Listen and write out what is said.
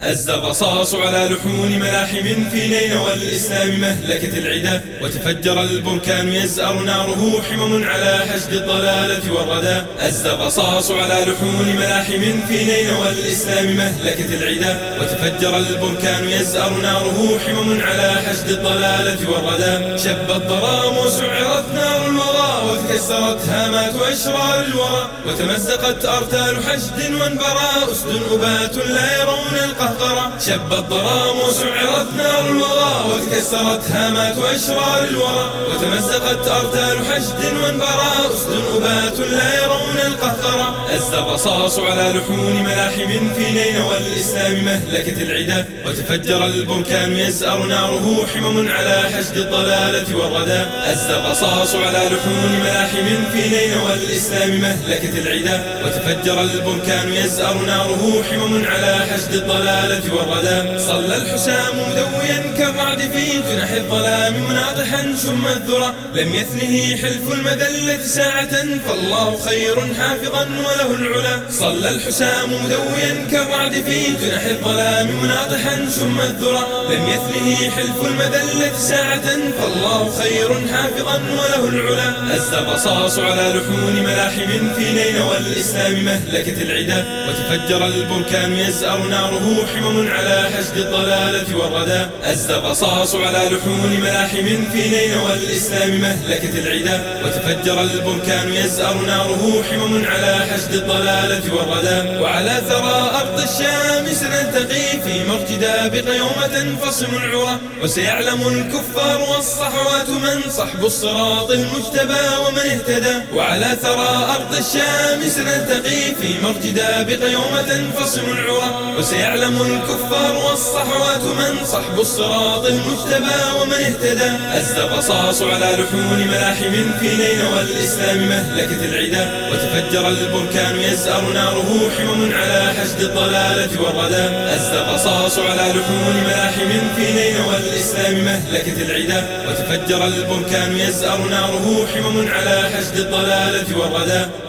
أز الرصاص على لحون ملاحم في نينوى الإسلام مهلكة العدا. وتفجر البركان يزأر ناره حمم على حشد الضلالة والردى. أز الرصاص على لحون ملاحم في نينوى الإسلام مهلكة العدا. وتفجر البركان يزأر ناره حمم على حشد الضلالة والردى. شب الضرام وسعرت نار الوراء وتكسرت هامات وأشرار الورى وتمزقت أرتال حشد وانبرى أسد أبات لا يرون القهر قهقرة شب الظلام وسعرت نار وتكسرت هامات وأشرار الورى وتمزقت أرتال حشد وانبرى أسد أبات لا يرون القهقرة أز الرصاص على لحون ملاحم في نينوى الإسلام مهلكة العدا. وتفجر البركان يزأر ناره حمم على حشد الضلالة والردى. أز الرصاص على لحون ملاحم في نينوى الإسلام مهلكة العدا. وتفجر البركان يزأر ناره حمم على حشد الضلالة والردى. صلى الحسام مدويا كالرعد في جنح الظلام مناطحا شم الذرى لم يثنه حلف المذلة ساعة فالله خير حافظا وله العلا. صلى الحسام مدويا كالرعد في جنح الظلام مناطحا شم الذرى لم يثنه حلف المذلة ساعة فالله خير حافظا وله العلا. أز الرصاص على لحون ملاحم في نينوى الإسلام مهلكة العدا. وتفجر البركان يزأر ناره حمم على حشد الضلالة والردى. أز الرصاص على لحون ملاحم في نينوى الإسلام مهلكة العدا. وتفجر البركان يزأر ناره حمم على حشد الضلالة والردى. وعلى ثرى أرض الشام سنلتقي في مرجدا بقيومة تنفصم العرى. وسيعلم الكفار والصحوات من صحب الصراط المجتبى ومن اهتدى. وعلى ثرى أرض الشام سنلتقي في مرجدا بقيومة تنفصم العرى. وسيعلم الكفار والصحوات من صحب الصراط المجتبى. ومن اهتدى. أز الرصاص على لحون ملاحم في نينوى الإسلام مهلكة العدا. وتفجر البركان يزأر ناره حمم على حشد الضلالة والردى. أز الرصاص على لحون ملاحم في نينوى الإسلام مهلكة العدا. وتفجر البركان يزأر ناره حمم على حشد الضلالة والردى.